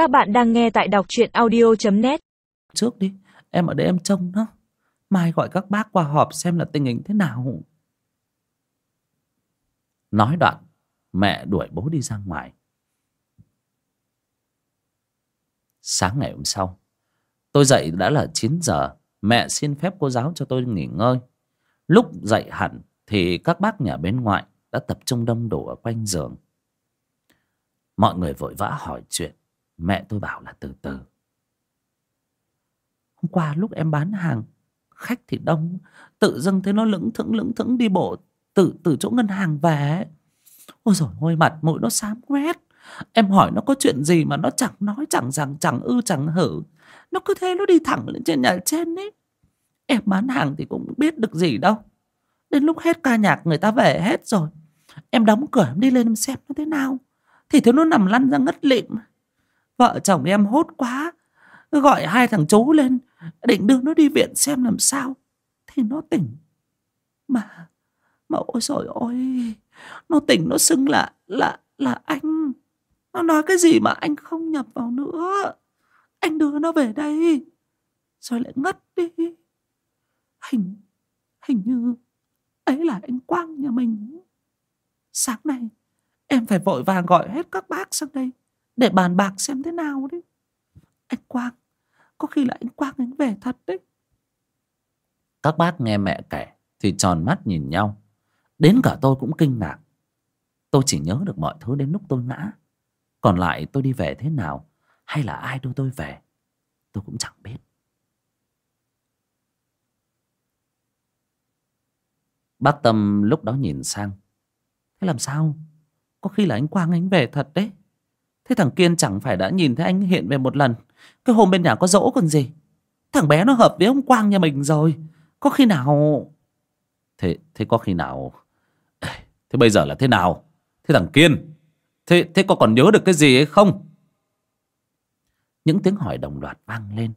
Các bạn đang nghe tại đọc truyện audio.net Trước đi, em ở đây em trông nó. Mai gọi các bác qua họp xem là tình hình thế nào. Nói đoạn, mẹ đuổi bố đi ra ngoài. Sáng ngày hôm sau, tôi dậy đã là 9 giờ. Mẹ xin phép cô giáo cho tôi nghỉ ngơi. Lúc dậy hẳn thì các bác nhà bên ngoại đã tập trung đông đủ ở quanh giường. Mọi người vội vã hỏi chuyện. Mẹ tôi bảo là từ từ. Hôm qua lúc em bán hàng, khách thì đông. Tự dưng thấy nó lững thững lững thững đi bộ từ từ chỗ ngân hàng về. Ôi rồi ôi mặt mũi nó xám quét. Em hỏi nó có chuyện gì mà nó chẳng nói chẳng rằng chẳng ư chẳng hử. Nó cứ thế nó đi thẳng lên trên nhà trên ấy. Em bán hàng thì cũng biết được gì đâu. Đến lúc hết ca nhạc người ta về hết rồi. Em đóng cửa em đi lên em xem nó thế nào. Thì thấy nó nằm lăn ra ngất lịm. Vợ chồng em hốt quá. Gọi hai thằng chú lên. Định đưa nó đi viện xem làm sao. Thì nó tỉnh. Mà, mà ôi trời ơi. Nó tỉnh nó xưng là, là, là anh. Nó nói cái gì mà anh không nhập vào nữa. Anh đưa nó về đây. Rồi lại ngất đi. Hình, hình như ấy là anh Quang nhà mình. Sáng nay em phải vội vàng gọi hết các bác sang đây để bàn bạc xem thế nào đấy. Anh Quang, có khi là anh Quang anh về thật đấy. Các bác nghe mẹ kể thì tròn mắt nhìn nhau. Đến cả tôi cũng kinh ngạc. Tôi chỉ nhớ được mọi thứ đến lúc tôi ngã. Còn lại tôi đi về thế nào hay là ai đưa tôi về tôi cũng chẳng biết. Bác Tâm lúc đó nhìn sang. Thế làm sao? Có khi là anh Quang anh về thật đấy. Thế thằng Kiên chẳng phải đã nhìn thấy anh hiện về một lần. Cái hôm bên nhà có dỗ còn gì. Thằng bé nó hợp với ông Quang nhà mình rồi. Có khi nào... Thế, thế có khi nào... Thế bây giờ là thế nào? Thế thằng Kiên... Thế, thế có còn nhớ được cái gì hay không? Những tiếng hỏi đồng loạt vang lên.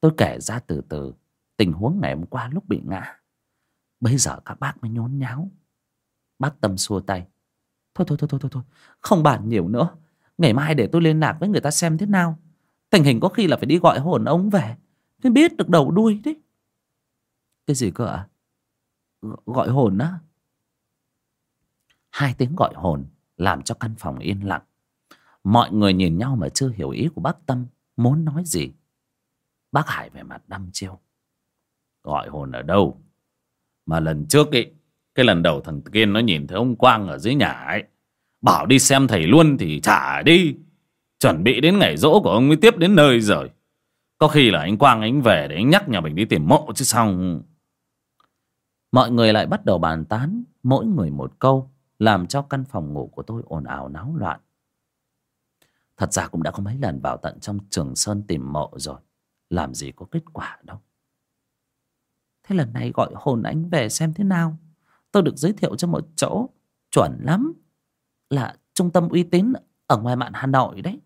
Tôi kể ra từ từ tình huống ngày hôm qua lúc bị ngã. Bây giờ các bác mới nhốn nháo. Bác Tâm xua tay. Thôi thôi thôi thôi thôi, thôi. không bàn nhiều nữa. Ngày mai để tôi liên lạc với người ta xem thế nào. Tình hình có khi là phải đi gọi hồn ông về. Thế biết được đầu đuôi đấy. Cái gì cơ ạ? Gọi hồn á? Hai tiếng gọi hồn làm cho căn phòng yên lặng. Mọi người nhìn nhau mà chưa hiểu ý của bác Tâm muốn nói gì. Bác Hải về mặt đăm chiêu. Gọi hồn ở đâu? Mà lần trước ấy, cái lần đầu thằng Kiên nó nhìn thấy ông Quang ở dưới nhà ấy. Bảo đi xem thầy luôn thì trả đi. Chuẩn bị đến ngày rỗ của ông mới tiếp đến nơi rồi. Có khi là anh Quang anh về để anh nhắc nhà mình đi tìm mộ chứ xong. Mọi người lại bắt đầu bàn tán, mỗi người một câu, làm cho căn phòng ngủ của tôi ồn ào náo loạn. Thật ra cũng đã có mấy lần vào tận trong trường sơn tìm mộ rồi. Làm gì có kết quả đâu. Thế lần này gọi hồn anh về xem thế nào. Tôi được giới thiệu cho một chỗ chuẩn lắm. Là trung tâm uy tín ở ngoài mạn Hà Nội đấy.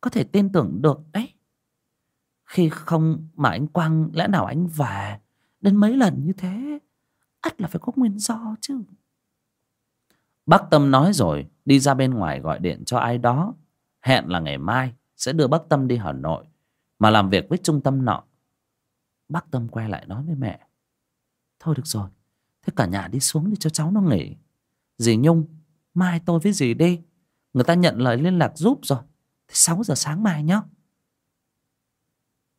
Có thể tin tưởng được đấy. Khi không mà anh Quang lẽ nào anh về đến mấy lần như thế. ắt là phải có nguyên do chứ. Bác Tâm nói rồi đi ra bên ngoài gọi điện cho ai đó. Hẹn là ngày mai sẽ đưa bác Tâm đi Hà Nội mà làm việc với trung tâm nọ. Bác Tâm quay lại nói với mẹ. Thôi được rồi, thế cả nhà đi xuống đi cho cháu nó nghỉ. Dì Nhung, mai tôi với dì đi. Người ta nhận lời liên lạc giúp rồi. Thế 6 giờ sáng mai nhé.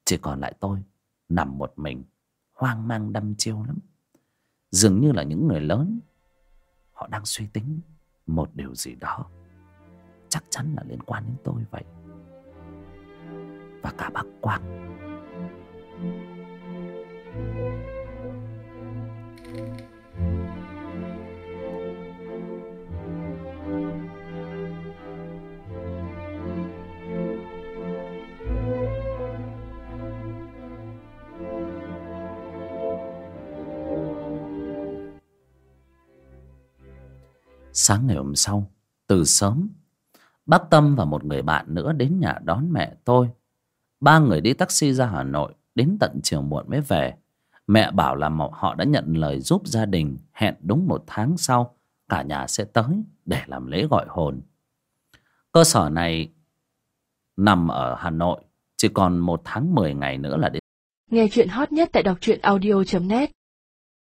Chỉ còn lại tôi, nằm một mình, hoang mang đâm chiêu lắm. Dường như là những người lớn, họ đang suy tính một điều gì đó. Chắc chắn là liên quan đến tôi vậy. Và cả bác Quang. Sáng ngày hôm sau, từ sớm, bác Tâm và một người bạn nữa đến nhà đón mẹ tôi. Ba người đi taxi ra Hà Nội, đến tận chiều muộn mới về. Mẹ bảo là họ đã nhận lời giúp gia đình, hẹn đúng một tháng sau, cả nhà sẽ tới để làm lễ gọi hồn. Cơ sở này nằm ở hà nội chỉ còn một tháng mười ngày nữa là đến Nghe chuyện hot nhất tại đọc truyện audio.net